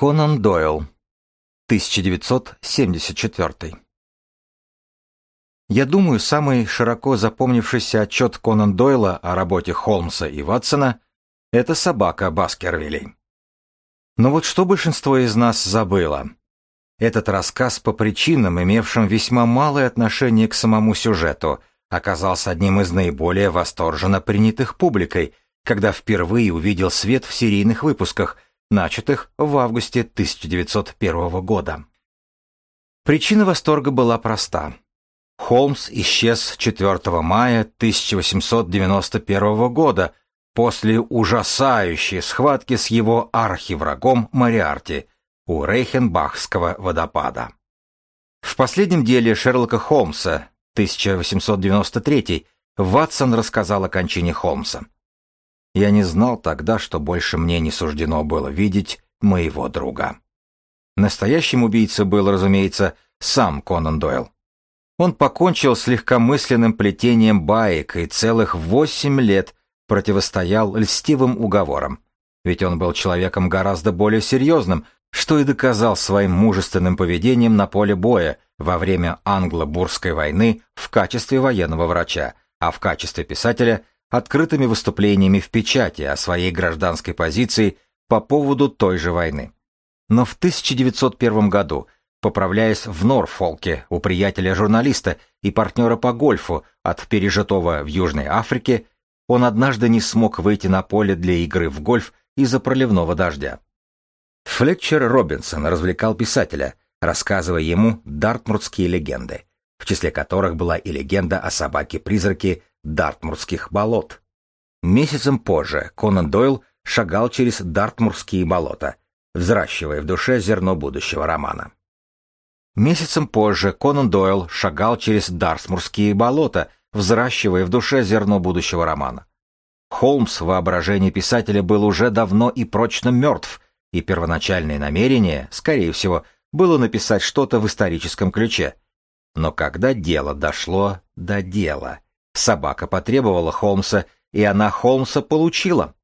Конан Дойл, 1974. Я думаю, самый широко запомнившийся отчет Конан Дойла о работе Холмса и Ватсона — это собака Баскервилей. Но вот что большинство из нас забыло. Этот рассказ по причинам, имевшим весьма малое отношение к самому сюжету, оказался одним из наиболее восторженно принятых публикой, когда впервые увидел свет в серийных выпусках, начатых в августе 1901 года. Причина восторга была проста. Холмс исчез 4 мая 1891 года после ужасающей схватки с его архиврагом Мариарти у Рейхенбахского водопада. В последнем деле Шерлока Холмса 1893 Ватсон рассказал о кончине Холмса. Я не знал тогда, что больше мне не суждено было видеть моего друга. Настоящим убийцей был, разумеется, сам Конан Дойл. Он покончил с легкомысленным плетением баек и целых восемь лет противостоял льстивым уговорам. Ведь он был человеком гораздо более серьезным, что и доказал своим мужественным поведением на поле боя во время англо-бурской войны в качестве военного врача, а в качестве писателя открытыми выступлениями в печати о своей гражданской позиции по поводу той же войны. Но в 1901 году, поправляясь в Норфолке у приятеля-журналиста и партнера по гольфу от пережитого в Южной Африке, он однажды не смог выйти на поле для игры в гольф из-за проливного дождя. Флетчер Робинсон развлекал писателя, рассказывая ему дартмуртские легенды, в числе которых была и легенда о собаке-призраке Дартмуртских болот. Месяцем позже Конан Дойл шагал через Дартмуртские болота, взращивая в душе зерно будущего романа. Месяцем позже Конан Дойл шагал через Дарсмурские болота, взращивая в душе зерно будущего романа. Холмс в воображении писателя был уже давно и прочно мертв, и первоначальное намерение, скорее всего, было написать что-то в историческом ключе. Но когда дело дошло до дела, собака потребовала Холмса, и она Холмса получила.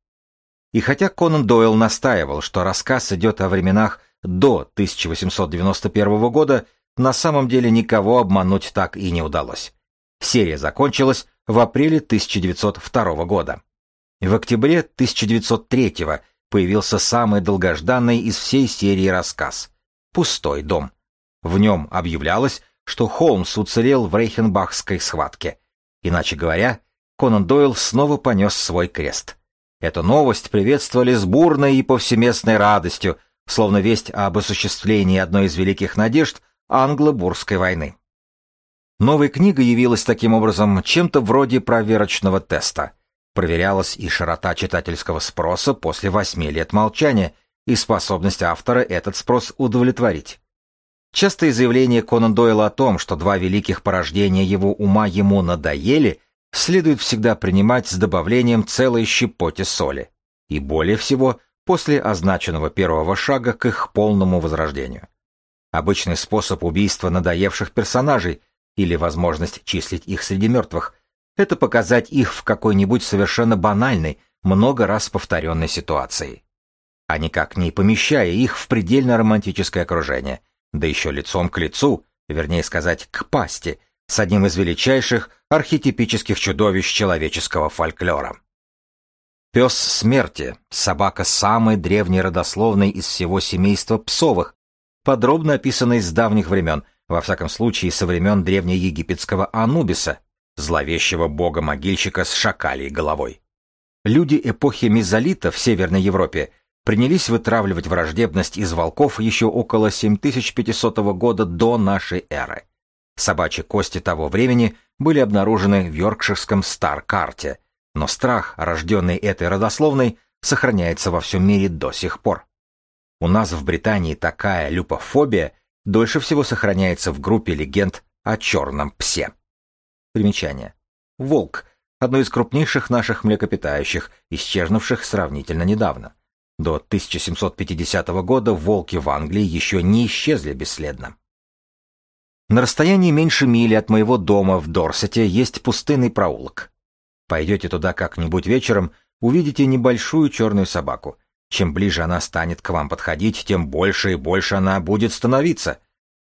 И хотя Конан Дойл настаивал, что рассказ идет о временах до 1891 года, на самом деле никого обмануть так и не удалось. Серия закончилась в апреле 1902 года. В октябре 1903 появился самый долгожданный из всей серии рассказ «Пустой дом». В нем объявлялось, что Холмс уцелел в Рейхенбахской схватке. Иначе говоря, Конан Дойл снова понес свой крест. Эту новость приветствовали с бурной и повсеместной радостью, словно весть об осуществлении одной из великих надежд англо-бурской войны. Новая книга явилась таким образом чем-то вроде проверочного теста. Проверялась и широта читательского спроса после восьми лет молчания, и способность автора этот спрос удовлетворить. Частые заявления Конан Дойла о том, что два великих порождения его ума ему надоели, следует всегда принимать с добавлением целой щепоти соли. И более всего после означенного первого шага к их полному возрождению. Обычный способ убийства надоевших персонажей или возможность числить их среди мертвых – это показать их в какой-нибудь совершенно банальной, много раз повторенной ситуации. А никак не помещая их в предельно романтическое окружение, да еще лицом к лицу, вернее сказать, к пасти, с одним из величайших архетипических чудовищ человеческого фольклора. Пес смерти, собака самой древней родословной из всего семейства псовых, подробно описанной с давних времен, во всяком случае со времен древнеегипетского Анубиса, зловещего бога-могильщика с шакалей головой. Люди эпохи мезолита в Северной Европе принялись вытравливать враждебность из волков еще около 7500 года до нашей эры. Собачьи кости того времени были обнаружены в Йоркширском Стар-карте, но страх, рожденный этой родословной, сохраняется во всем мире до сих пор. У нас в Британии такая люпофобия дольше всего сохраняется в группе легенд о черном псе. Примечание. Волк – одно из крупнейших наших млекопитающих, исчезнувших сравнительно недавно. До 1750 года волки в Англии еще не исчезли бесследно. На расстоянии меньше мили от моего дома в Дорсете есть пустынный проулок. Пойдете туда как-нибудь вечером, увидите небольшую черную собаку. Чем ближе она станет к вам подходить, тем больше и больше она будет становиться.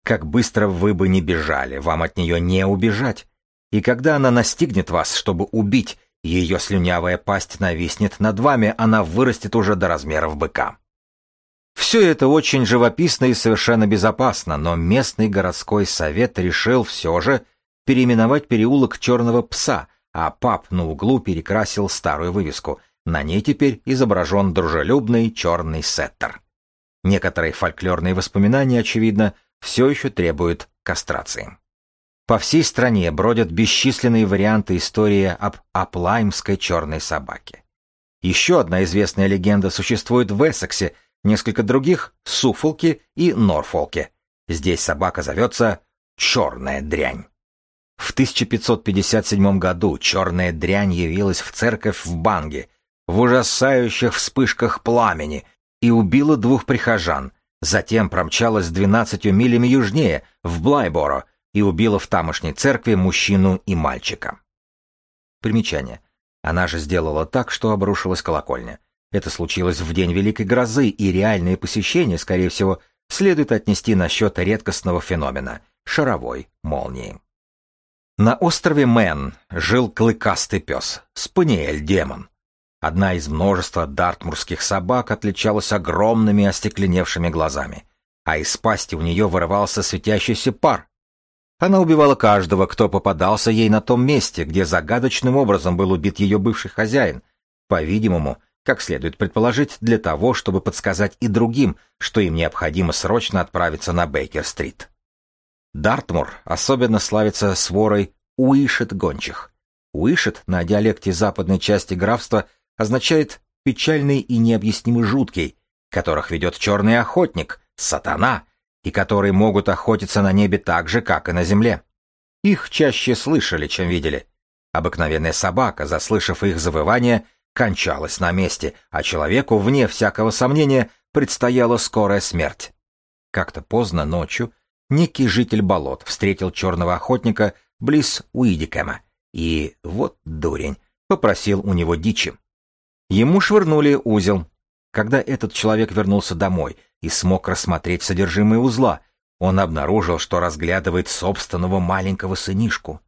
Как быстро вы бы не бежали, вам от нее не убежать. И когда она настигнет вас, чтобы убить, ее слюнявая пасть нависнет над вами, она вырастет уже до размеров быка. Все это очень живописно и совершенно безопасно, но местный городской совет решил все же переименовать переулок Черного Пса, а пап на углу перекрасил старую вывеску. На ней теперь изображен дружелюбный черный сеттер. Некоторые фольклорные воспоминания, очевидно, все еще требуют кастрации. По всей стране бродят бесчисленные варианты истории об аплаймской черной собаке. Еще одна известная легенда существует в Эссексе, несколько других — Суфолке и Норфолке. Здесь собака зовется «Черная дрянь». В 1557 году черная дрянь явилась в церковь в Банге в ужасающих вспышках пламени и убила двух прихожан, затем промчалась двенадцатью милями южнее, в Блайборо, и убила в тамошней церкви мужчину и мальчика. Примечание. Она же сделала так, что обрушилась колокольня. Это случилось в день Великой Грозы, и реальные посещения, скорее всего, следует отнести на счет редкостного феномена — шаровой молнии. На острове Мэн жил клыкастый пес, Спаниель-демон. Одна из множества дартмурских собак отличалась огромными остекленевшими глазами, а из пасти у нее вырывался светящийся пар, она убивала каждого, кто попадался ей на том месте, где загадочным образом был убит ее бывший хозяин. По-видимому, как следует предположить, для того, чтобы подсказать и другим, что им необходимо срочно отправиться на Бейкер-стрит. Дартмур особенно славится сворой уишет-гончих. Уишет на диалекте западной части графства означает «печальный и необъяснимо жуткий», которых ведет черный охотник, сатана, и которые могут охотиться на небе так же, как и на земле. Их чаще слышали, чем видели. Обыкновенная собака, заслышав их завывание, кончалась на месте, а человеку, вне всякого сомнения, предстояла скорая смерть. Как-то поздно ночью некий житель болот встретил черного охотника близ Уидикэма и, вот дурень, попросил у него дичи. Ему швырнули узел. Когда этот человек вернулся домой и смог рассмотреть содержимое узла. Он обнаружил, что разглядывает собственного маленького сынишку,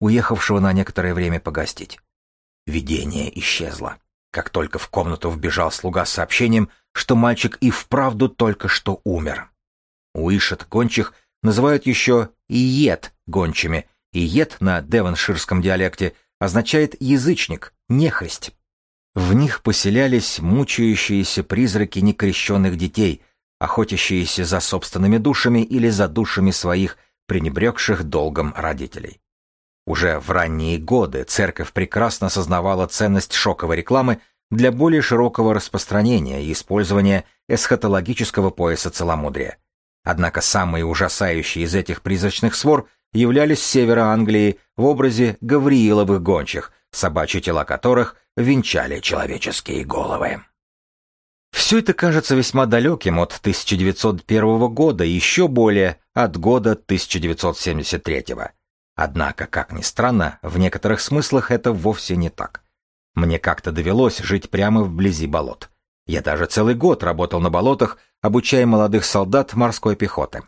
уехавшего на некоторое время погостить. Видение исчезло, как только в комнату вбежал слуга с сообщением, что мальчик и вправду только что умер. Уишет гончих называют еще иет гончими. Иет на девонширском диалекте означает язычник, нехристь. В них поселялись мучающиеся призраки некрещенных детей, охотящиеся за собственными душами или за душами своих пренебрегших долгом родителей. Уже в ранние годы церковь прекрасно осознавала ценность шоковой рекламы для более широкого распространения и использования эсхатологического пояса целомудрия. Однако самые ужасающие из этих призрачных свор являлись с севера Англии в образе гаврииловых гончих, собачьи тела которых венчали человеческие головы. Все это кажется весьма далеким от 1901 года, еще более от года 1973. Однако, как ни странно, в некоторых смыслах это вовсе не так. Мне как-то довелось жить прямо вблизи болот. Я даже целый год работал на болотах, обучая молодых солдат морской пехоты.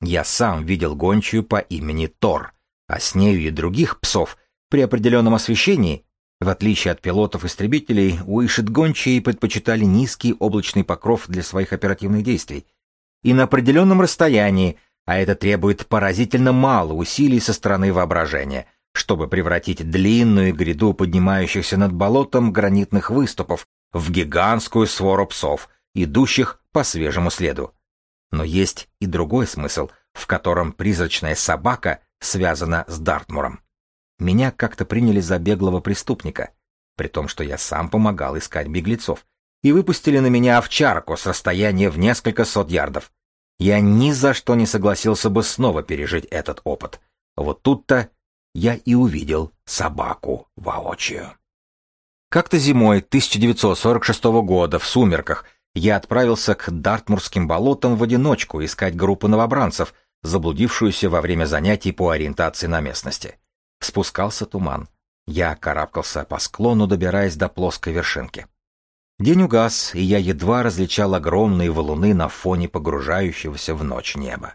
Я сам видел гончую по имени Тор, а с нею и других псов при определенном освещении в отличие от пилотов-истребителей, уишет-гончие предпочитали низкий облачный покров для своих оперативных действий. И на определенном расстоянии, а это требует поразительно мало усилий со стороны воображения, чтобы превратить длинную гряду поднимающихся над болотом гранитных выступов в гигантскую свору псов, идущих по свежему следу. Но есть и другой смысл, в котором призрачная собака связана с Дартмуром. Меня как-то приняли за беглого преступника, при том, что я сам помогал искать беглецов, и выпустили на меня овчарку с расстояния в несколько сот ярдов. Я ни за что не согласился бы снова пережить этот опыт. Вот тут-то я и увидел собаку воочию. Как-то зимой 1946 года в сумерках я отправился к Дартмурским болотам в одиночку искать группу новобранцев, заблудившуюся во время занятий по ориентации на местности. Спускался туман. Я карабкался по склону, добираясь до плоской вершинки. День угас, и я едва различал огромные валуны на фоне погружающегося в ночь неба.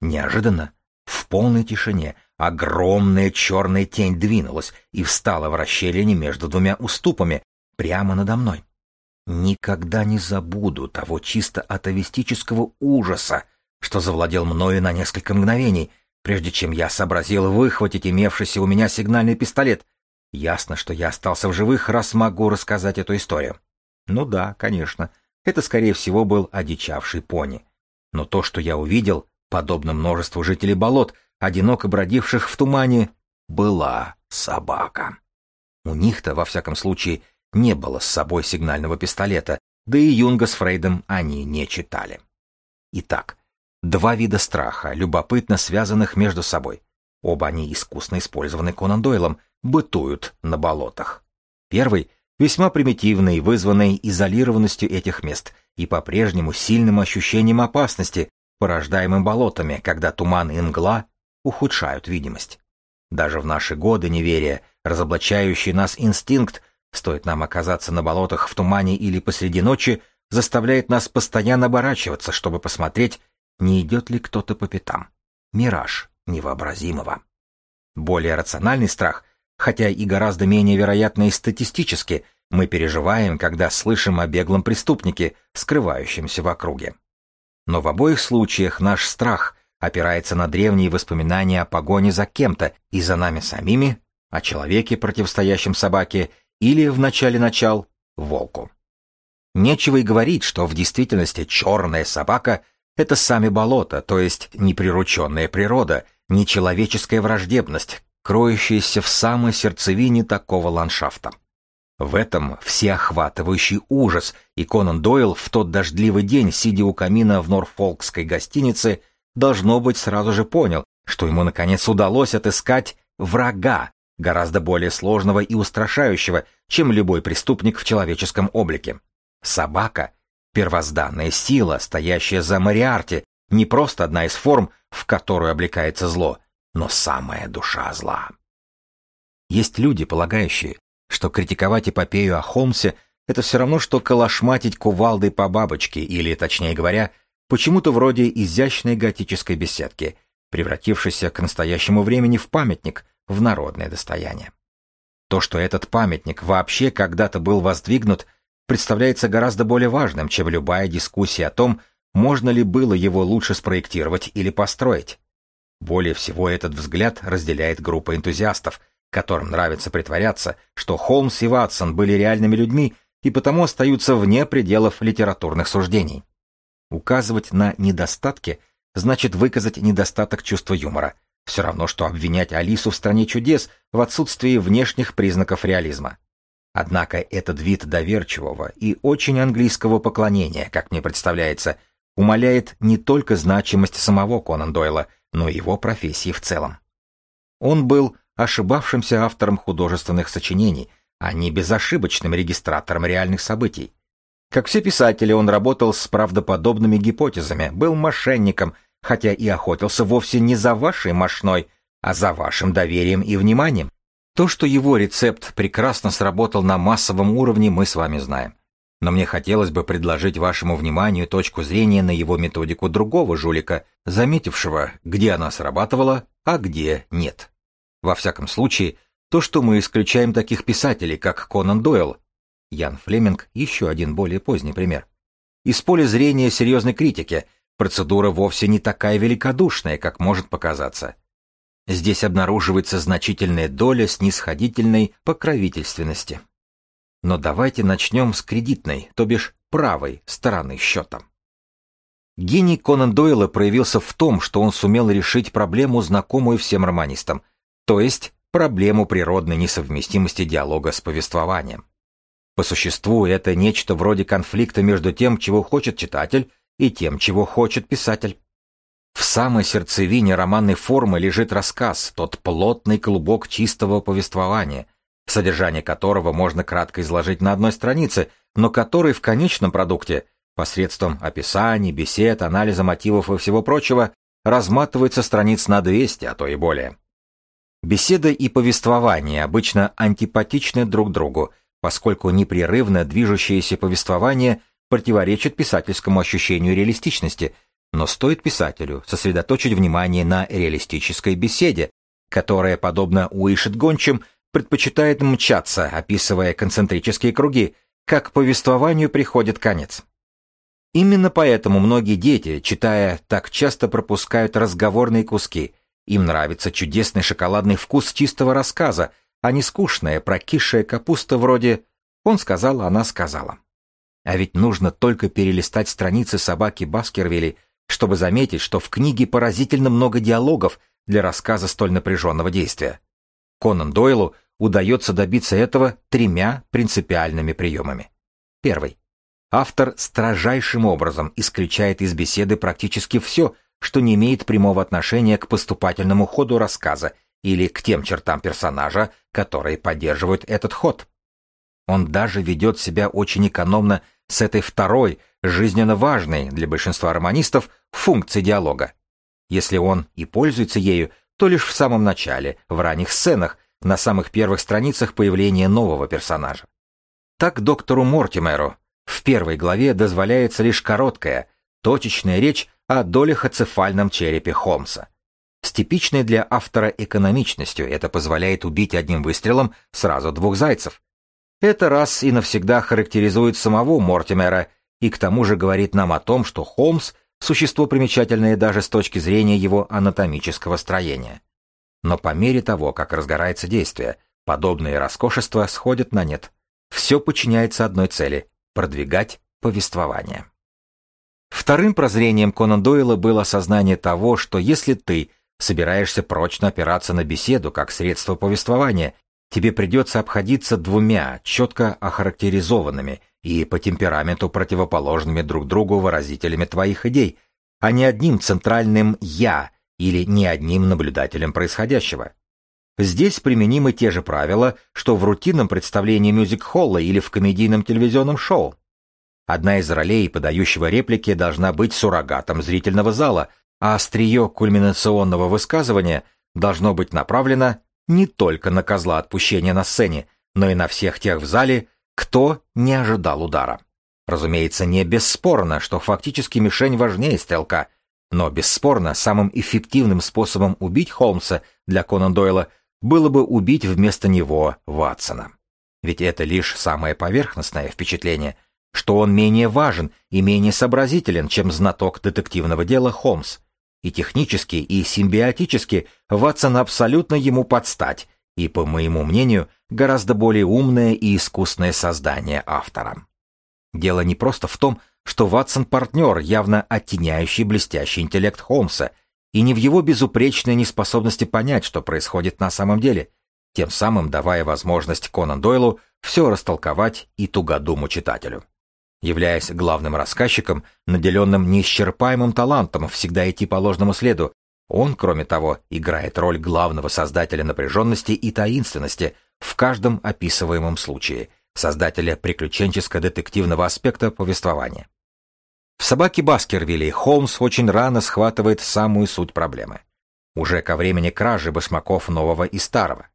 Неожиданно, в полной тишине, огромная черная тень двинулась и встала в расщелине между двумя уступами, прямо надо мной. Никогда не забуду того чисто атовистического ужаса, что завладел мною на несколько мгновений, прежде чем я сообразил выхватить имевшийся у меня сигнальный пистолет. Ясно, что я остался в живых, раз могу рассказать эту историю. Ну да, конечно, это, скорее всего, был одичавший пони. Но то, что я увидел, подобно множеству жителей болот, одиноко бродивших в тумане, была собака. У них-то, во всяком случае, не было с собой сигнального пистолета, да и Юнга с Фрейдом они не читали. Итак, два вида страха, любопытно связанных между собой. Оба они искусно использованы Конан Дойлом, бытуют на болотах. Первый — весьма примитивный, вызванный изолированностью этих мест и по-прежнему сильным ощущением опасности, порождаемым болотами, когда туман и мгла ухудшают видимость. Даже в наши годы неверия, разоблачающий нас инстинкт, стоит нам оказаться на болотах в тумане или посреди ночи, заставляет нас постоянно оборачиваться, чтобы посмотреть, не идет ли кто-то по пятам. Мираж невообразимого. Более рациональный страх, хотя и гораздо менее вероятный статистически, мы переживаем, когда слышим о беглом преступнике, скрывающемся в округе. Но в обоих случаях наш страх опирается на древние воспоминания о погоне за кем-то и за нами самими, о человеке, противостоящем собаке, или в начале начал волку. Нечего и говорить, что в действительности черная собака — это сами болота, то есть неприрученная природа, нечеловеческая враждебность, кроющаяся в самой сердцевине такого ландшафта. В этом всеохватывающий ужас, и Конан Дойл в тот дождливый день, сидя у камина в Норфолкской гостинице, должно быть, сразу же понял, что ему наконец удалось отыскать врага, гораздо более сложного и устрашающего, чем любой преступник в человеческом облике. Собака — первозданная сила, стоящая за Мариарти, не просто одна из форм, в которую облекается зло, но самая душа зла. Есть люди, полагающие, что критиковать эпопею о Холмсе — это все равно, что калашматить кувалдой по бабочке, или, точнее говоря, почему-то вроде изящной готической беседки, превратившейся к настоящему времени в памятник, в народное достояние. То, что этот памятник вообще когда-то был воздвигнут, представляется гораздо более важным, чем любая дискуссия о том, можно ли было его лучше спроектировать или построить. Более всего этот взгляд разделяет группа энтузиастов, которым нравится притворяться, что Холмс и Ватсон были реальными людьми и потому остаются вне пределов литературных суждений. Указывать на недостатки значит выказать недостаток чувства юмора, все равно, что обвинять Алису в «Стране чудес» в отсутствии внешних признаков реализма. Однако этот вид доверчивого и очень английского поклонения, как мне представляется, умаляет не только значимость самого Конан Дойла, но и его профессии в целом. Он был ошибавшимся автором художественных сочинений, а не безошибочным регистратором реальных событий. Как все писатели, он работал с правдоподобными гипотезами, был мошенником – хотя и охотился вовсе не за вашей мошной, а за вашим доверием и вниманием. То, что его рецепт прекрасно сработал на массовом уровне, мы с вами знаем. Но мне хотелось бы предложить вашему вниманию точку зрения на его методику другого жулика, заметившего, где она срабатывала, а где нет. Во всяком случае, то, что мы исключаем таких писателей, как Конан Дойл, Ян Флеминг, еще один более поздний пример, из поля зрения серьезной критики – Процедура вовсе не такая великодушная, как может показаться. Здесь обнаруживается значительная доля снисходительной покровительственности. Но давайте начнем с кредитной, то бишь правой стороны счета. Гений Конан Дойла проявился в том, что он сумел решить проблему, знакомую всем романистам, то есть проблему природной несовместимости диалога с повествованием. По существу это нечто вроде конфликта между тем, чего хочет читатель, и тем, чего хочет писатель. В самой сердцевине романной формы лежит рассказ, тот плотный клубок чистого повествования, содержание которого можно кратко изложить на одной странице, но который в конечном продукте, посредством описаний, бесед, анализа мотивов и всего прочего, разматывается страниц на 200, а то и более. Беседа и повествование обычно антипатичны друг другу, поскольку непрерывно движущееся повествование противоречит писательскому ощущению реалистичности, но стоит писателю сосредоточить внимание на реалистической беседе, которая, подобно Уишет гончим, предпочитает мчаться, описывая концентрические круги, как повествованию приходит конец. Именно поэтому многие дети, читая, так часто пропускают разговорные куски. Им нравится чудесный шоколадный вкус чистого рассказа, а не скучная, прокисшая капуста вроде «он сказал, она сказала». А ведь нужно только перелистать страницы собаки Баскервилли, чтобы заметить, что в книге поразительно много диалогов для рассказа столь напряженного действия. Конан Дойлу удается добиться этого тремя принципиальными приемами. Первый. Автор строжайшим образом исключает из беседы практически все, что не имеет прямого отношения к поступательному ходу рассказа или к тем чертам персонажа, которые поддерживают этот ход. Он даже ведет себя очень экономно с этой второй, жизненно важной для большинства романистов, функцией диалога. Если он и пользуется ею, то лишь в самом начале, в ранних сценах, на самых первых страницах появления нового персонажа. Так доктору Мортимеру в первой главе дозволяется лишь короткая, точечная речь о долехоцефальном черепе Холмса. С типичной для автора экономичностью это позволяет убить одним выстрелом сразу двух зайцев. Это раз и навсегда характеризует самого Мортимера и к тому же говорит нам о том, что Холмс – существо примечательное даже с точки зрения его анатомического строения. Но по мере того, как разгорается действие, подобные роскошества сходят на нет. Все подчиняется одной цели – продвигать повествование. Вторым прозрением Конан Дойла было осознание того, что если ты собираешься прочно опираться на беседу как средство повествования, тебе придется обходиться двумя четко охарактеризованными и по темпераменту противоположными друг другу выразителями твоих идей, а не одним центральным «я», или не одним наблюдателем происходящего. Здесь применимы те же правила, что в рутинном представлении мюзик-холла или в комедийном телевизионном шоу. Одна из ролей подающего реплики должна быть суррогатом зрительного зала, а острие кульминационного высказывания должно быть направлено не только на козла отпущения на сцене, но и на всех тех в зале, кто не ожидал удара. Разумеется, не бесспорно, что фактически мишень важнее стрелка, но, бесспорно, самым эффективным способом убить Холмса для Конан Дойла было бы убить вместо него Ватсона. Ведь это лишь самое поверхностное впечатление, что он менее важен и менее сообразителен, чем знаток детективного дела Холмс. И технически, и симбиотически Ватсон абсолютно ему подстать, и, по моему мнению, гораздо более умное и искусное создание автора. Дело не просто в том, что Ватсон партнер, явно оттеняющий блестящий интеллект Холмса, и не в его безупречной неспособности понять, что происходит на самом деле, тем самым давая возможность Конан Дойлу все растолковать и тугодуму читателю. Являясь главным рассказчиком, наделенным неисчерпаемым талантом всегда идти по ложному следу, он, кроме того, играет роль главного создателя напряженности и таинственности в каждом описываемом случае, создателя приключенческо-детективного аспекта повествования. В «Собаке Баскервилли» Холмс очень рано схватывает самую суть проблемы. Уже ко времени кражи башмаков нового и старого.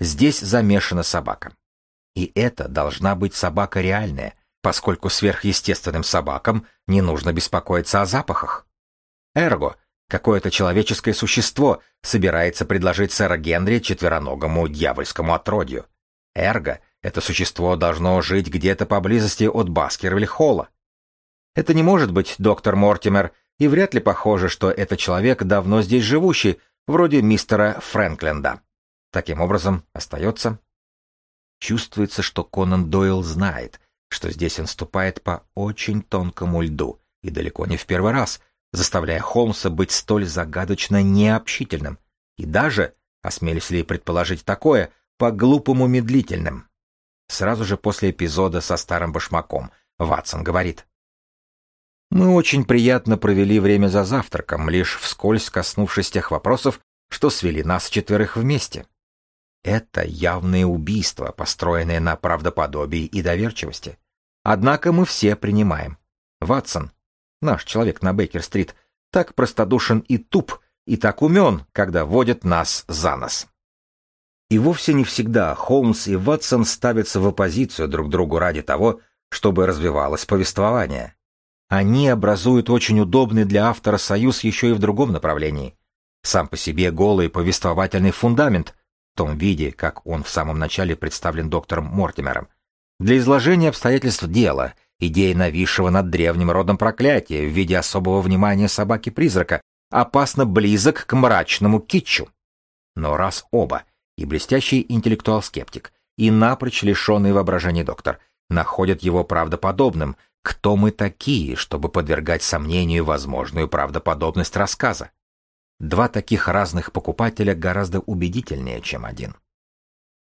Здесь замешана собака. И это должна быть собака реальная, поскольку сверхъестественным собакам не нужно беспокоиться о запахах. Эрго, какое-то человеческое существо, собирается предложить сэра Генри четвероногому дьявольскому отродью. Эрго, это существо должно жить где-то поблизости от Баскервиль-Холла. Это не может быть доктор Мортимер, и вряд ли похоже, что это человек, давно здесь живущий, вроде мистера Фрэнкленда. Таким образом, остается... Чувствуется, что Конан Дойл знает, что здесь он ступает по очень тонкому льду, и далеко не в первый раз, заставляя Холмса быть столь загадочно необщительным, и даже, осмелюсь ли предположить такое, по-глупому медлительным. Сразу же после эпизода со старым башмаком Ватсон говорит. Мы очень приятно провели время за завтраком, лишь вскользь коснувшись тех вопросов, что свели нас четверых вместе. Это явное убийство, построенное на правдоподобии и доверчивости. Однако мы все принимаем. Ватсон, наш человек на Бейкер-стрит, так простодушен и туп, и так умен, когда водит нас за нос. И вовсе не всегда Холмс и Ватсон ставятся в оппозицию друг другу ради того, чтобы развивалось повествование. Они образуют очень удобный для автора союз еще и в другом направлении. Сам по себе голый повествовательный фундамент, в том виде, как он в самом начале представлен доктором Мортимером, для изложения обстоятельств дела, идея нависшего над древним родом проклятия в виде особого внимания собаки-призрака опасно близок к мрачному китчу. Но раз оба, и блестящий интеллектуал-скептик, и напрочь лишенный воображения доктор, находят его правдоподобным, кто мы такие, чтобы подвергать сомнению возможную правдоподобность рассказа? Два таких разных покупателя гораздо убедительнее, чем один.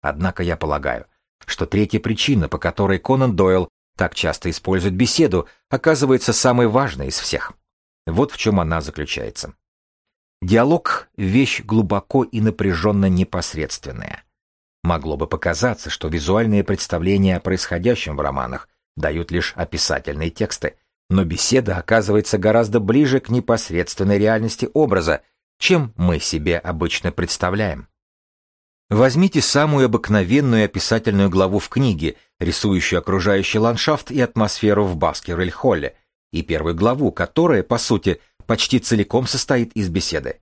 Однако я полагаю, что третья причина, по которой Конан Дойл так часто использует беседу, оказывается самой важной из всех. Вот в чем она заключается. Диалог — вещь глубоко и напряженно непосредственная. Могло бы показаться, что визуальные представления о происходящем в романах дают лишь описательные тексты, но беседа оказывается гораздо ближе к непосредственной реальности образа, чем мы себе обычно представляем. Возьмите самую обыкновенную описательную главу в книге, рисующую окружающий ландшафт и атмосферу в Баскервиль-Холле, и первую главу, которая, по сути, почти целиком состоит из беседы.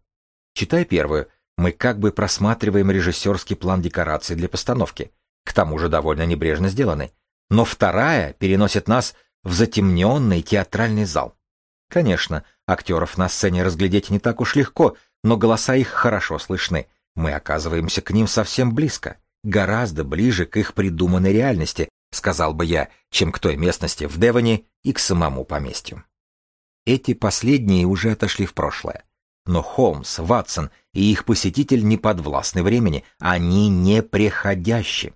Читая первую, мы как бы просматриваем режиссерский план декораций для постановки, к тому же довольно небрежно сделанный. Но вторая переносит нас в затемненный театральный зал. Конечно, актеров на сцене разглядеть не так уж легко, но голоса их хорошо слышны. Мы оказываемся к ним совсем близко, гораздо ближе к их придуманной реальности, сказал бы я, чем к той местности в Девоне и к самому поместью. Эти последние уже отошли в прошлое. Но Холмс, Ватсон и их посетитель не подвластны времени, они непреходящи.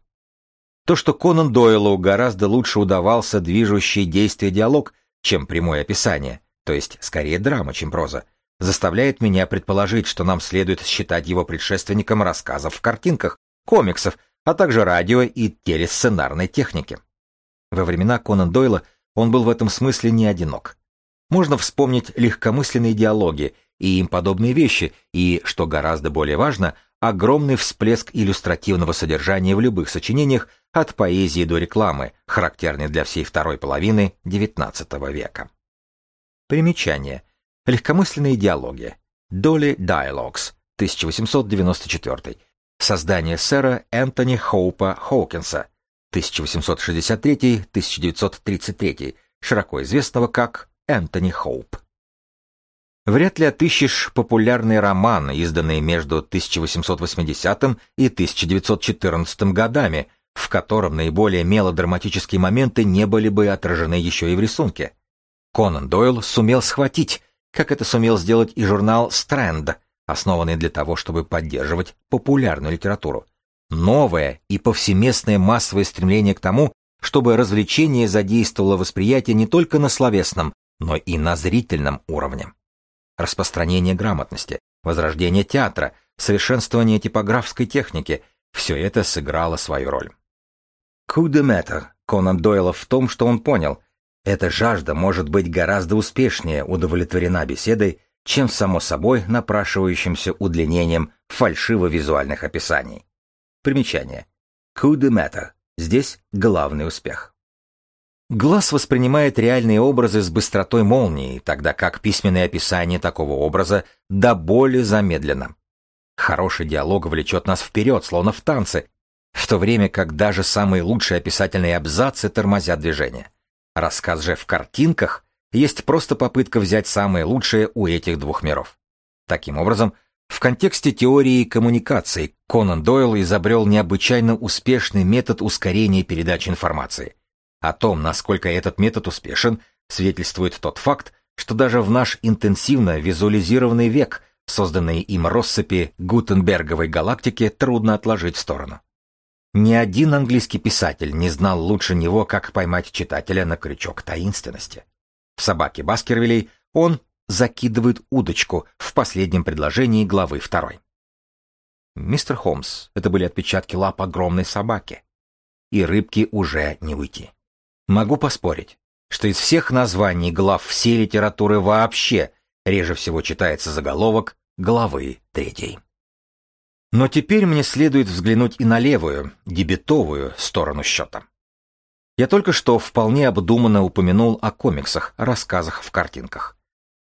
То, что Конан Дойлу гораздо лучше удавался движущий действие диалог, чем прямое описание, то есть скорее драма, чем проза, заставляет меня предположить, что нам следует считать его предшественником рассказов в картинках, комиксов, а также радио и телесценарной техники. Во времена Конан Дойла он был в этом смысле не одинок. Можно вспомнить легкомысленные диалоги и им подобные вещи, и, что гораздо более важно, огромный всплеск иллюстративного содержания в любых сочинениях от поэзии до рекламы, характерный для всей второй половины XIX века. Примечание. Легкомысленные диалоги. Доли Dialogues, 1894. Создание сэра Энтони Хоупа Хоукинса, 1863-1933, широко известного как Энтони Хоуп. Вряд ли отыщешь популярный роман, изданный между 1880 и 1914 годами, в котором наиболее мелодраматические моменты не были бы отражены еще и в рисунке. Конан Дойл сумел схватить, как это сумел сделать и журнал «Стрэнд», основанный для того, чтобы поддерживать популярную литературу. Новое и повсеместное массовое стремление к тому, чтобы развлечение задействовало восприятие не только на словесном, но и на зрительном уровне. Распространение грамотности, возрождение театра, совершенствование типографской техники – все это сыграло свою роль. Кудеметр Конан Дойла в том, что он понял, эта жажда может быть гораздо успешнее удовлетворена беседой, чем само собой напрашивающимся удлинением фальшиво-визуальных описаний. Примечание. Кудеметр. Здесь главный успех. Глаз воспринимает реальные образы с быстротой молнии, тогда как письменное описание такого образа до боли замедлено. Хороший диалог влечет нас вперед, словно в танце, в то время как даже самые лучшие описательные абзацы тормозят движение. Рассказ же в картинках есть просто попытка взять самое лучшее у этих двух миров. Таким образом, в контексте теории коммуникаций Конан Дойл изобрел необычайно успешный метод ускорения передачи информации – о том, насколько этот метод успешен, свидетельствует тот факт, что даже в наш интенсивно визуализированный век созданные им россыпи Гутенберговой галактики трудно отложить в сторону. Ни один английский писатель не знал лучше него, как поймать читателя на крючок таинственности. В «Собаке Баскервилей» он закидывает удочку в последнем предложении главы второй. Мистер Холмс, это были отпечатки лап огромной собаки. И рыбки уже не уйти. Могу поспорить, что из всех названий глав всей литературы вообще реже всего читается заголовок главы третьей. Но теперь мне следует взглянуть и на левую, дебетовую сторону счета. Я только что вполне обдуманно упомянул о комиксах, рассказах в картинках.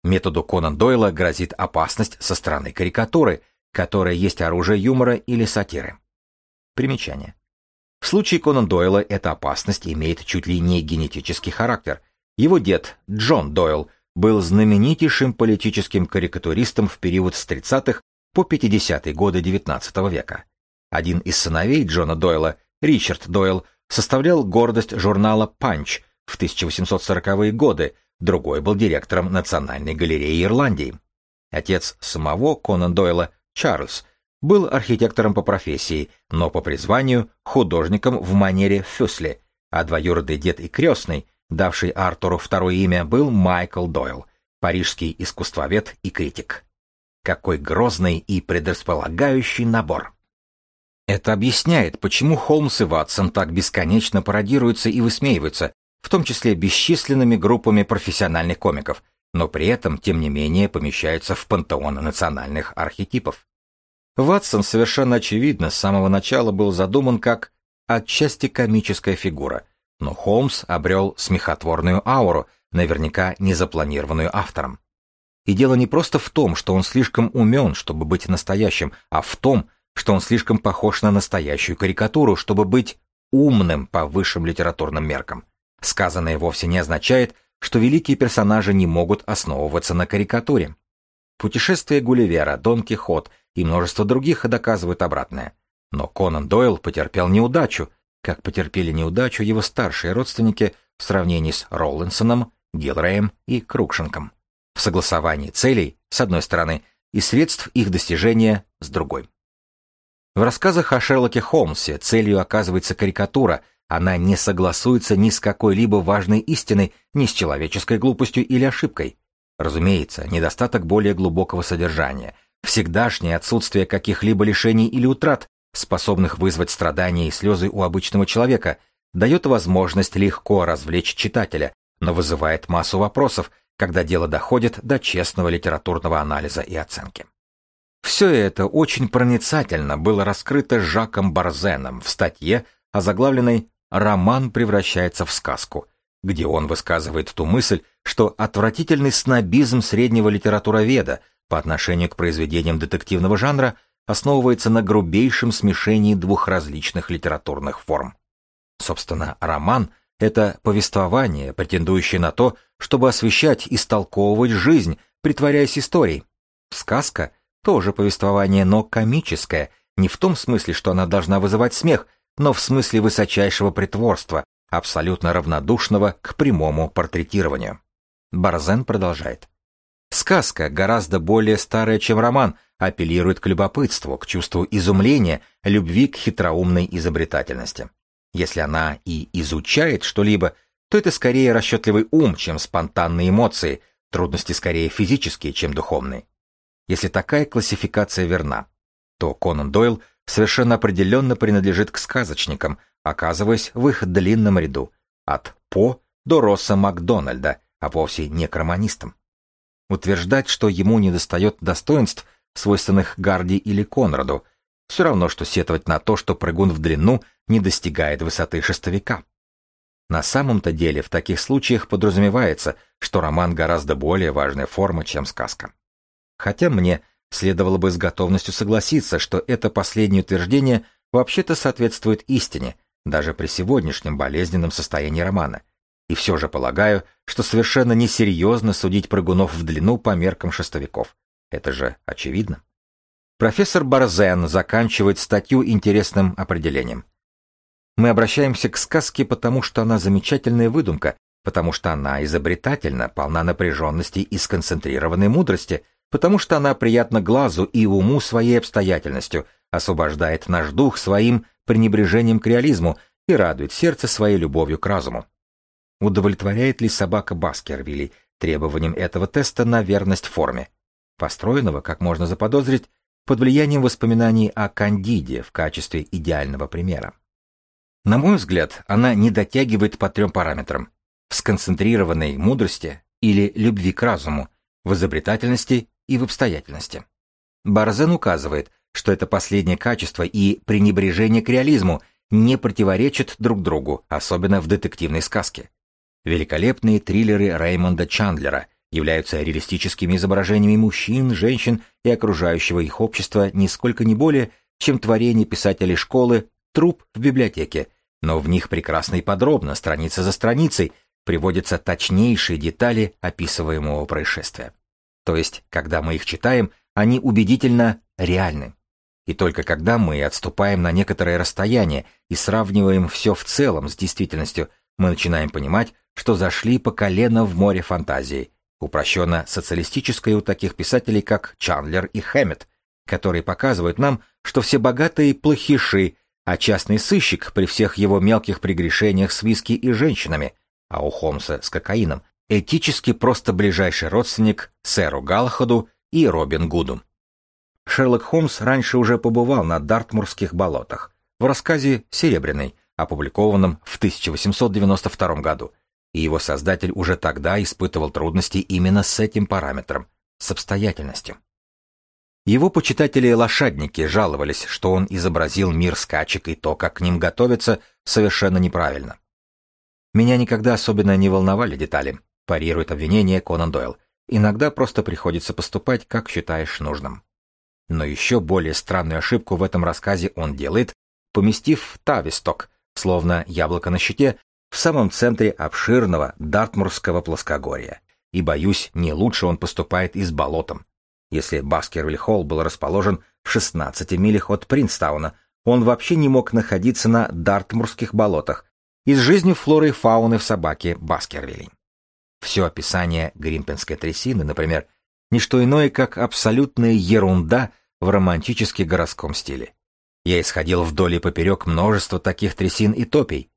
Методу Конан Дойла грозит опасность со стороны карикатуры, которая есть оружие юмора или сатиры. Примечание. В случае Конан Дойла эта опасность имеет чуть ли не генетический характер. Его дед, Джон Дойл, был знаменитейшим политическим карикатуристом в период с 30-х по 50-е годы XIX века. Один из сыновей Джона Дойла, Ричард Дойл, составлял гордость журнала «Панч» в 1840-е годы, другой был директором Национальной галереи Ирландии. Отец самого Конан Дойла, Чарльз, был архитектором по профессии, но по призванию художником в манере Фюсли, а двоюродный дед и крестный, давший Артуру второе имя, был Майкл Дойл, парижский искусствовед и критик. Какой грозный и предрасполагающий набор! Это объясняет, почему Холмс и Ватсон так бесконечно пародируются и высмеиваются, в том числе бесчисленными группами профессиональных комиков, но при этом, тем не менее, помещаются в пантеон национальных архетипов. Ватсон совершенно очевидно с самого начала был задуман как отчасти комическая фигура, но Холмс обрел смехотворную ауру, наверняка не запланированную автором. И дело не просто в том, что он слишком умен, чтобы быть настоящим, а в том, что он слишком похож на настоящую карикатуру, чтобы быть умным по высшим литературным меркам. Сказанное вовсе не означает, что великие персонажи не могут основываться на карикатуре. Путешествие Гулливера, Дон Кихот и множество других доказывают обратное. Но Конан Дойл потерпел неудачу, как потерпели неудачу его старшие родственники в сравнении с Роллинсоном, Гилреем и Крукшенком в согласовании целей, с одной стороны, и средств их достижения, с другой. В рассказах о Шерлоке Холмсе целью оказывается карикатура, она не согласуется ни с какой-либо важной истиной, ни с человеческой глупостью или ошибкой. Разумеется, недостаток более глубокого содержания, всегдашнее отсутствие каких-либо лишений или утрат, способных вызвать страдания и слезы у обычного человека, дает возможность легко развлечь читателя, но вызывает массу вопросов, когда дело доходит до честного литературного анализа и оценки. Все это очень проницательно было раскрыто Жаком Барзеном в статье, озаглавленной «Роман превращается в сказку», где он высказывает ту мысль, что отвратительный снобизм среднего литературоведа по отношению к произведениям детективного жанра основывается на грубейшем смешении двух различных литературных форм. Собственно, роман — это повествование, претендующее на то, чтобы освещать, и истолковывать жизнь, притворяясь историей. Сказка — тоже повествование, но комическое, не в том смысле, что она должна вызывать смех, но в смысле высочайшего притворства, абсолютно равнодушного к прямому портретированию. Барзен продолжает. Сказка гораздо более старая, чем роман, апеллирует к любопытству, к чувству изумления, любви к хитроумной изобретательности. Если она и изучает что-либо, то это скорее расчетливый ум, чем спонтанные эмоции, трудности скорее физические, чем духовные. Если такая классификация верна, то Конан Дойл совершенно определенно принадлежит к сказочникам, оказываясь в их длинном ряду, от По до Росса Макдональда, а вовсе не к романистам. Утверждать, что ему недостает достоинств, свойственных Гарди или Конраду, все равно, что сетовать на то, что прыгун в длину не достигает высоты шестовика. На самом-то деле в таких случаях подразумевается, что роман гораздо более важная форма, чем сказка. Хотя мне следовало бы с готовностью согласиться, что это последнее утверждение вообще-то соответствует истине, даже при сегодняшнем болезненном состоянии романа. И все же полагаю, что совершенно несерьезно судить прыгунов в длину по меркам шестовиков. Это же очевидно. Профессор Барзен заканчивает статью интересным определением. Мы обращаемся к сказке, потому что она замечательная выдумка, потому что она изобретательна, полна напряженности и сконцентрированной мудрости, потому что она приятна глазу и уму своей обстоятельностью, освобождает наш дух своим пренебрежением к реализму и радует сердце своей любовью к разуму. Удовлетворяет ли собака Баскервилей требованиям этого теста на верность форме? Построенного, как можно заподозрить, под влиянием воспоминаний о Кандиде в качестве идеального примера. На мой взгляд, она не дотягивает по трем параметрам – в сконцентрированной мудрости или любви к разуму, в изобретательности и в обстоятельности. Барзен указывает, что это последнее качество и пренебрежение к реализму не противоречат друг другу, особенно в детективной сказке. Великолепные триллеры Реймонда Чандлера являются реалистическими изображениями мужчин, женщин и окружающего их общества нисколько не более, чем творение писателей школы «Труп в библиотеке», но в них прекрасно и подробно, страница за страницей, приводятся точнейшие детали описываемого происшествия. То есть, когда мы их читаем, они убедительно реальны. И только когда мы отступаем на некоторое расстояние и сравниваем все в целом с действительностью, мы начинаем понимать, что зашли по колено в море фантазии, упрощенно социалистической у таких писателей, как Чандлер и Хэммет, которые показывают нам, что все богатые плохиши, а частный сыщик при всех его мелких прегрешениях с виски и женщинами, а у Холмса с кокаином, этически просто ближайший родственник сэру Галахаду и Робин Гуду. Шерлок Холмс раньше уже побывал на Дартмурских болотах в рассказе «Серебряный», опубликованном в 1892 году, и его создатель уже тогда испытывал трудности именно с этим параметром – с обстоятельностью. Его почитатели-лошадники жаловались, что он изобразил мир скачек и то, как к ним готовятся, совершенно неправильно. «Меня никогда особенно не волновали детали», – парирует обвинение Конан Дойл. «Иногда просто приходится поступать, как считаешь нужным». Но еще более странную ошибку в этом рассказе он делает, поместив Тависток, словно яблоко на щите, в самом центре обширного Дартмурского плоскогорья. И, боюсь, не лучше он поступает и с болотом. Если Баскервиль-Холл был расположен в 16 милях от Принстауна, он вообще не мог находиться на Дартмурских болотах и с жизнью флоры и фауны в собаке Баскервилей. Все описание гримпенской трясины, например, не что иное, как абсолютная ерунда в романтически городском стиле. Я исходил вдоль и поперек множество таких трясин и топий.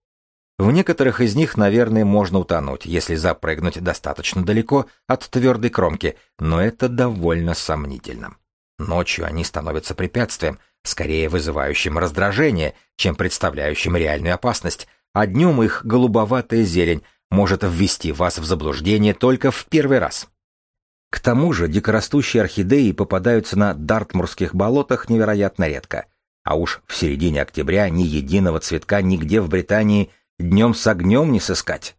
В некоторых из них, наверное, можно утонуть, если запрыгнуть достаточно далеко от твердой кромки, но это довольно сомнительно. Ночью они становятся препятствием, скорее вызывающим раздражение, чем представляющим реальную опасность, а днем их голубоватая зелень может ввести вас в заблуждение только в первый раз. К тому же дикорастущие орхидеи попадаются на Дартмурских болотах невероятно редко, а уж в середине октября ни единого цветка нигде в Британии днем с огнем не сыскать.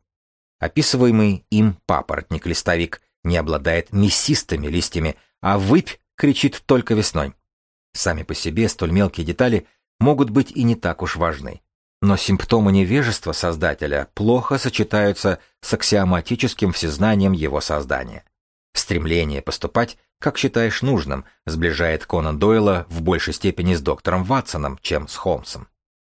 Описываемый им папоротник-листовик не обладает мясистыми листьями, а выпь кричит только весной. Сами по себе столь мелкие детали могут быть и не так уж важны. Но симптомы невежества создателя плохо сочетаются с аксиоматическим всезнанием его создания. Стремление поступать, как считаешь нужным, сближает Конан Дойла в большей степени с доктором Ватсоном, чем с Холмсом.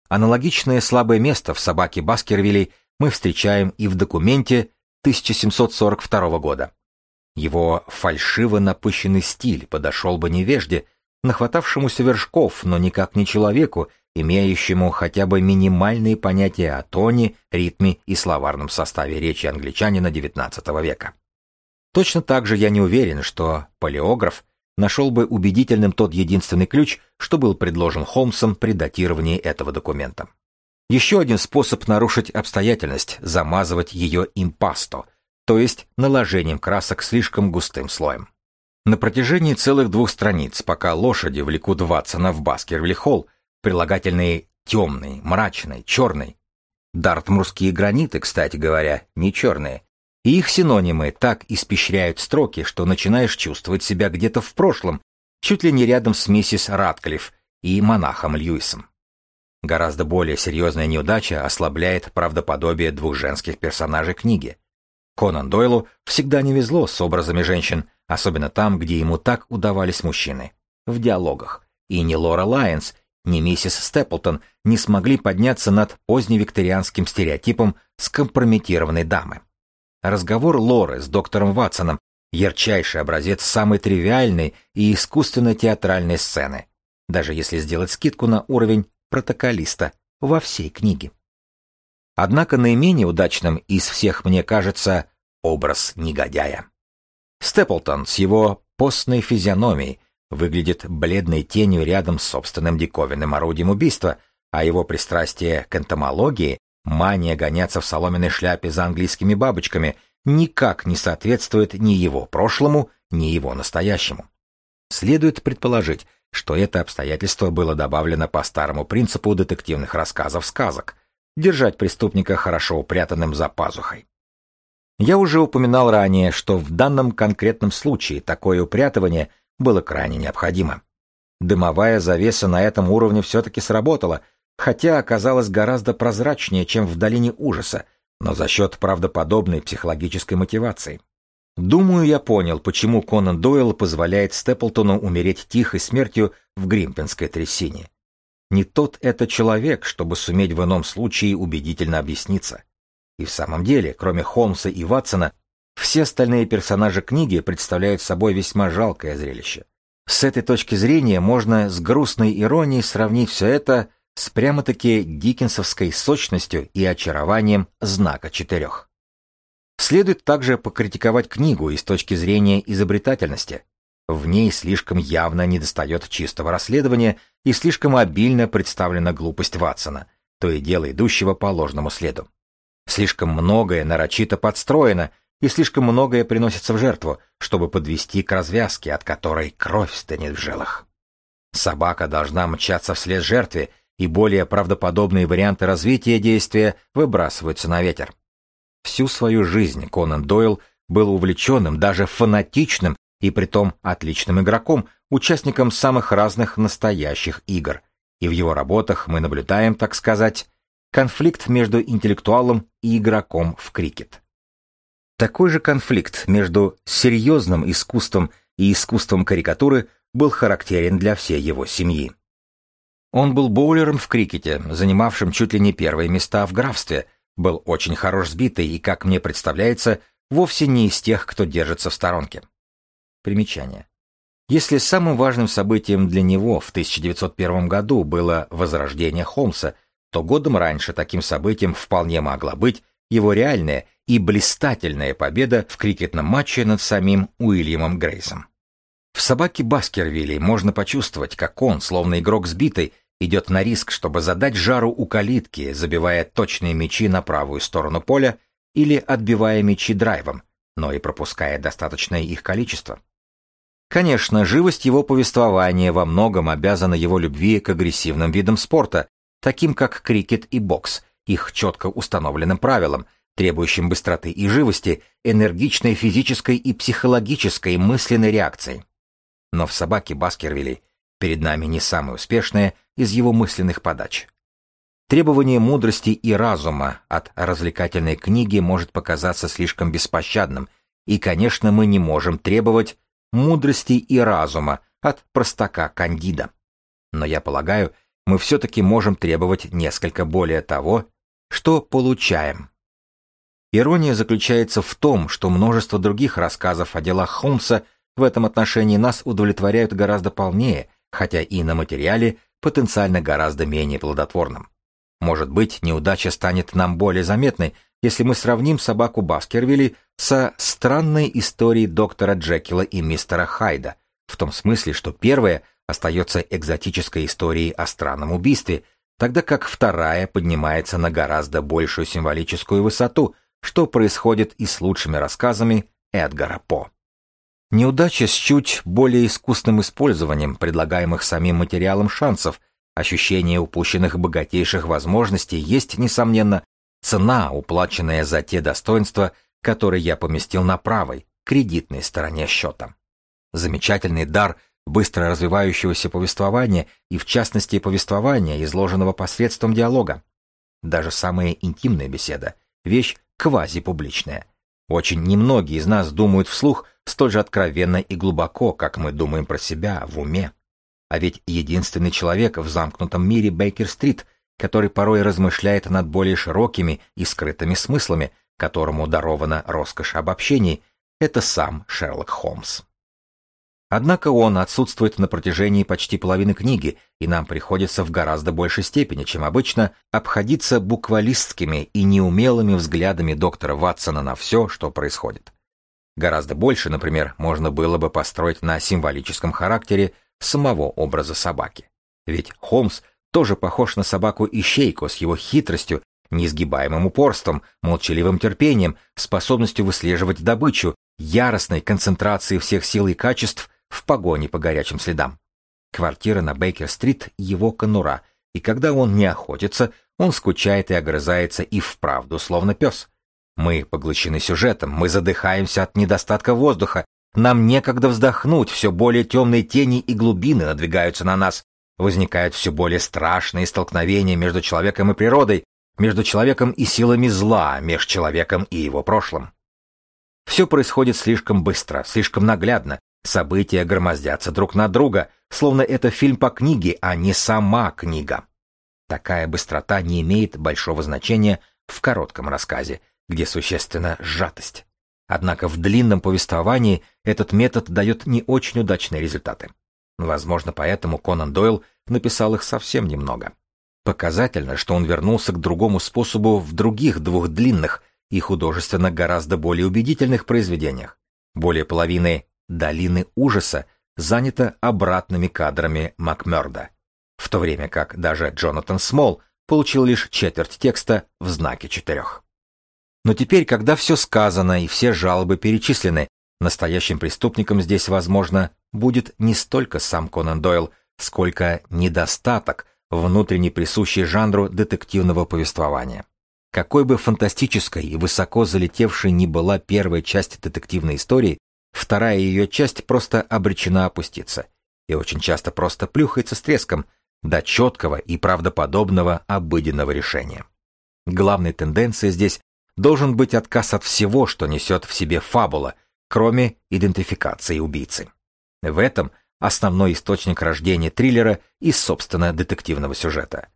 Аналогичное слабое место в «Собаке Баскервилей» мы встречаем и в документе 1742 года. Его фальшиво напыщенный стиль подошел бы невежде, нахватавшемуся вершков, но никак не человеку, имеющему хотя бы минимальные понятия о тоне, ритме и словарном составе речи англичанина XIX века. Точно так же я не уверен, что палеограф нашел бы убедительным тот единственный ключ, что был предложен Холмсом при датировании этого документа. Еще один способ нарушить обстоятельность – замазывать ее импасто, то есть наложением красок слишком густым слоем. На протяжении целых двух страниц, пока лошади влекут Ватсона в Баскервилли-Холл, прилагательные «темный», «мрачный», «черный». Дартмурские граниты, кстати говоря, не черные, их синонимы так испещряют строки, что начинаешь чувствовать себя где-то в прошлом, чуть ли не рядом с миссис Ратклифф и монахом Льюисом. Гораздо более серьезная неудача ослабляет правдоподобие двух женских персонажей книги. Конан Дойлу всегда не везло с образами женщин, особенно там, где ему так удавались мужчины, в диалогах. И ни Лора Лайенс, ни миссис Степлтон не смогли подняться над поздневикторианским стереотипом скомпрометированной дамы. Разговор Лоры с доктором Ватсоном — ярчайший образец самой тривиальной и искусственно-театральной сцены, даже если сделать скидку на уровень протоколиста во всей книге. Однако наименее удачным из всех, мне кажется, образ негодяя. Степлтон с его постной физиономией выглядит бледной тенью рядом с собственным диковинным орудием убийства, а его пристрастие к энтомологии Мания гоняться в соломенной шляпе за английскими бабочками никак не соответствует ни его прошлому, ни его настоящему. Следует предположить, что это обстоятельство было добавлено по старому принципу детективных рассказов-сказок — держать преступника хорошо упрятанным за пазухой. Я уже упоминал ранее, что в данном конкретном случае такое упрятывание было крайне необходимо. Дымовая завеса на этом уровне все-таки сработала, хотя оказалась гораздо прозрачнее, чем в долине ужаса, но за счет правдоподобной психологической мотивации. Думаю, я понял, почему Конан Дойл позволяет Степлтону умереть тихой смертью в Гримпенской трясине. Не тот это человек, чтобы суметь в ином случае убедительно объясниться. И в самом деле, кроме Холмса и Ватсона, все остальные персонажи книги представляют собой весьма жалкое зрелище. С этой точки зрения можно с грустной иронией сравнить все это с прямо-таки диккенсовской сочностью и очарованием знака четырех. Следует также покритиковать книгу и с точки зрения изобретательности. В ней слишком явно недостает чистого расследования и слишком обильно представлена глупость Ватсона, то и дело идущего по ложному следу. Слишком многое нарочито подстроено, и слишком многое приносится в жертву, чтобы подвести к развязке, от которой кровь стынет в жилах. Собака должна мчаться вслед жертве, и более правдоподобные варианты развития действия выбрасываются на ветер. Всю свою жизнь Конан Дойл был увлеченным, даже фанатичным и притом отличным игроком, участником самых разных настоящих игр. И в его работах мы наблюдаем, так сказать, конфликт между интеллектуалом и игроком в крикет. Такой же конфликт между серьезным искусством и искусством карикатуры был характерен для всей его семьи. Он был боулером в крикете, занимавшим чуть ли не первые места в графстве, был очень хорош сбитый и, как мне представляется, вовсе не из тех, кто держится в сторонке. Примечание. Если самым важным событием для него в 1901 году было возрождение Холмса – то годом раньше таким событием вполне могла быть его реальная и блистательная победа в крикетном матче над самим Уильямом Грейсом. В собаке Баскервилли можно почувствовать, как он, словно игрок сбитый, идет на риск, чтобы задать жару у калитки, забивая точные мячи на правую сторону поля или отбивая мячи драйвом, но и пропуская достаточное их количество. Конечно, живость его повествования во многом обязана его любви к агрессивным видам спорта, таким как крикет и бокс, их четко установленным правилам, требующим быстроты и живости, энергичной физической и психологической мысленной реакции. Но в собаке Баскервилей перед нами не самое успешное из его мысленных подач. Требование мудрости и разума от развлекательной книги может показаться слишком беспощадным, и, конечно, мы не можем требовать мудрости и разума от простака Кандида. Но я полагаю, мы все-таки можем требовать несколько более того, что получаем. Ирония заключается в том, что множество других рассказов о делах Холмса в этом отношении нас удовлетворяют гораздо полнее, хотя и на материале потенциально гораздо менее плодотворным. Может быть, неудача станет нам более заметной, если мы сравним собаку Баскервилли со странной историей доктора Джекила и мистера Хайда, в том смысле, что первая – остается экзотической историей о странном убийстве, тогда как вторая поднимается на гораздо большую символическую высоту, что происходит и с лучшими рассказами Эдгара По. Неудача с чуть более искусным использованием предлагаемых самим материалом шансов, ощущение упущенных богатейших возможностей есть, несомненно, цена, уплаченная за те достоинства, которые я поместил на правой, кредитной стороне счета. Замечательный дар быстро развивающегося повествования и, в частности, повествования, изложенного посредством диалога. Даже самая интимная беседа — вещь квазипубличная. Очень немногие из нас думают вслух столь же откровенно и глубоко, как мы думаем про себя в уме. А ведь единственный человек в замкнутом мире Бейкер-стрит, который порой размышляет над более широкими и скрытыми смыслами, которому дарована роскошь обобщений, это сам Шерлок Холмс. Однако он отсутствует на протяжении почти половины книги, и нам приходится в гораздо большей степени, чем обычно, обходиться буквалистскими и неумелыми взглядами доктора Ватсона на все, что происходит. Гораздо больше, например, можно было бы построить на символическом характере самого образа собаки. Ведь Холмс тоже похож на собаку-ищейку с его хитростью, неизгибаемым упорством, молчаливым терпением, способностью выслеживать добычу, яростной концентрацией всех сил и качеств – в погоне по горячим следам. Квартира на Бейкер-стрит — его конура, и когда он не охотится, он скучает и огрызается и вправду, словно пес. Мы поглощены сюжетом, мы задыхаемся от недостатка воздуха, нам некогда вздохнуть, все более темные тени и глубины надвигаются на нас, возникают все более страшные столкновения между человеком и природой, между человеком и силами зла, между человеком и его прошлым. Все происходит слишком быстро, слишком наглядно, события громоздятся друг на друга, словно это фильм по книге, а не сама книга. Такая быстрота не имеет большого значения в коротком рассказе, где существенна сжатость. Однако в длинном повествовании этот метод дает не очень удачные результаты. Возможно, поэтому Конан Дойл написал их совсем немного. Показательно, что он вернулся к другому способу в других двух длинных и художественно гораздо более убедительных произведениях. Более половины «Долины ужаса» занято обратными кадрами Макмёрда, в то время как даже Джонатан Смол получил лишь четверть текста в знаке четырех. Но теперь, когда все сказано и все жалобы перечислены, настоящим преступником здесь, возможно, будет не столько сам Конан Дойл, сколько недостаток, внутренне присущий жанру детективного повествования. Какой бы фантастической и высоко залетевшей ни была первая часть детективной истории, вторая ее часть просто обречена опуститься и очень часто просто плюхается с треском до четкого и правдоподобного обыденного решения. Главной тенденцией здесь должен быть отказ от всего, что несет в себе фабула, кроме идентификации убийцы. В этом основной источник рождения триллера и, собственно, детективного сюжета.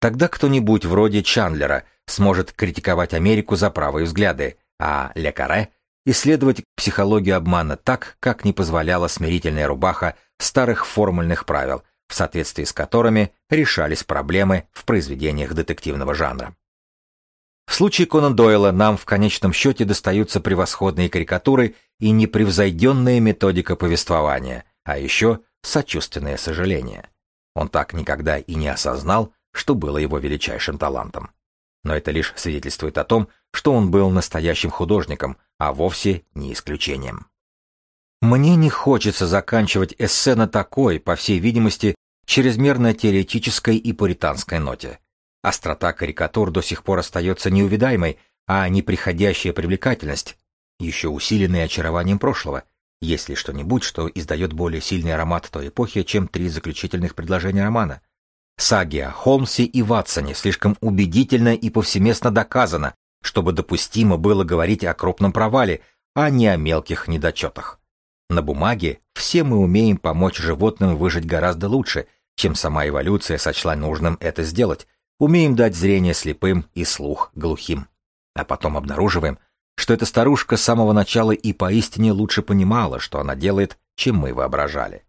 Тогда кто-нибудь вроде Чандлера сможет критиковать Америку за правые взгляды, а Ле Каре исследовать психологию обмана так, как не позволяла смирительная рубаха старых формульных правил, в соответствии с которыми решались проблемы в произведениях детективного жанра. В случае Конан Дойла нам в конечном счете достаются превосходные карикатуры и непревзойденная методика повествования, а еще сочувственное сожаление. Он так никогда и не осознал, что было его величайшим талантом. Но это лишь свидетельствует о том, что он был настоящим художником, а вовсе не исключением. Мне не хочется заканчивать эссе на такой, по всей видимости, чрезмерно теоретической и пуританской ноте. Острота карикатур до сих пор остается неувидаемой, а неприходящая привлекательность, еще усиленная очарованием прошлого, есть ли что-нибудь, что издает более сильный аромат той эпохи, чем три заключительных предложения романа? Саги о Холмсе и Ватсоне слишком убедительно и повсеместно доказано, чтобы допустимо было говорить о крупном провале, а не о мелких недочетах. На бумаге все мы умеем помочь животным выжить гораздо лучше, чем сама эволюция сочла нужным это сделать, умеем дать зрение слепым и слух глухим. А потом обнаруживаем, что эта старушка с самого начала и поистине лучше понимала, что она делает, чем мы воображали.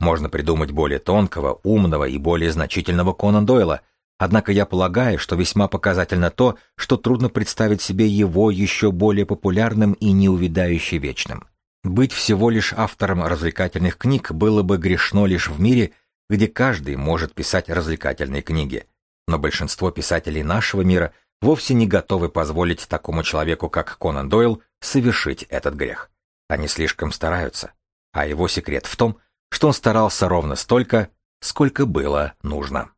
Можно придумать более тонкого, умного и более значительного Конан Дойла, однако я полагаю, что весьма показательно то, что трудно представить себе его еще более популярным и неувидающим вечным. Быть всего лишь автором развлекательных книг было бы грешно лишь в мире, где каждый может писать развлекательные книги. Но большинство писателей нашего мира вовсе не готовы позволить такому человеку, как Конан Дойл, совершить этот грех. Они слишком стараются. А его секрет в том, что он старался ровно столько, сколько было нужно.